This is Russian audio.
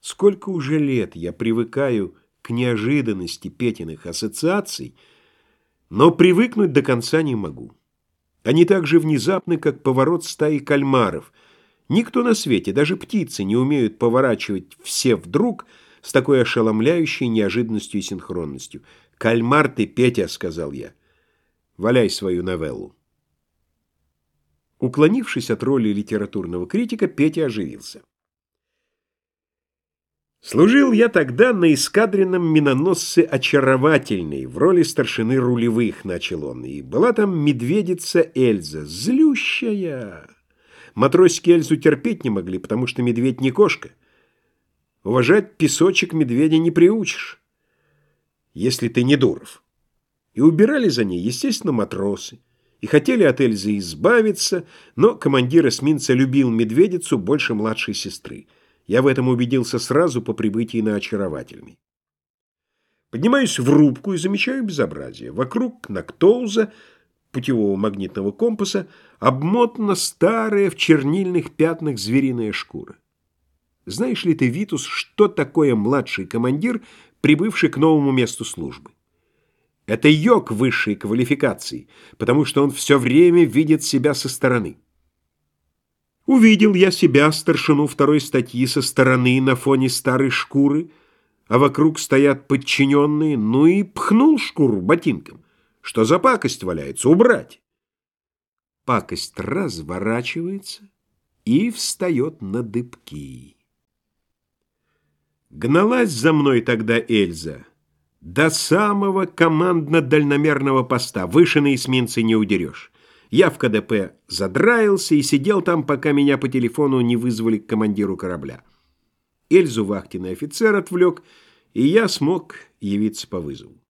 Сколько уже лет я привыкаю к неожиданности Петиных ассоциаций, но привыкнуть до конца не могу. Они так же внезапны, как поворот стаи кальмаров. Никто на свете, даже птицы, не умеют поворачивать все вдруг с такой ошеломляющей неожиданностью и синхронностью. «Кальмар ты, Петя», — сказал я. «Валяй свою новеллу». Уклонившись от роли литературного критика, Петя оживился. Служил я тогда на эскадренном миноносце «Очаровательный» в роли старшины рулевых, начал он, и была там медведица Эльза, злющая. Матросики Эльзу терпеть не могли, потому что медведь не кошка. Уважать песочек медведя не приучишь, если ты не Дуров. И убирали за ней, естественно, матросы. И хотели от Эльзы избавиться, но командир эсминца любил медведицу больше младшей сестры. Я в этом убедился сразу по прибытии на очаровательный. Поднимаюсь в рубку и замечаю безобразие. Вокруг Нактоуза, путевого магнитного компаса, обмотана старая в чернильных пятнах звериная шкура. Знаешь ли ты, Витус, что такое младший командир, прибывший к новому месту службы? Это йог высшей квалификации, потому что он все время видит себя со стороны. Увидел я себя, старшину второй статьи, со стороны на фоне старой шкуры, а вокруг стоят подчиненные, ну и пхнул шкуру ботинком. Что за пакость валяется? Убрать! Пакость разворачивается и встает на дыбки. Гналась за мной тогда Эльза до самого командно-дальномерного поста. Выше на эсминце не удерешь. Я в КДП задраился и сидел там, пока меня по телефону не вызвали к командиру корабля. Эльзу вахтенный офицер отвлек, и я смог явиться по вызову.